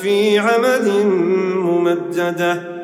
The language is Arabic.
في عمد ممددة.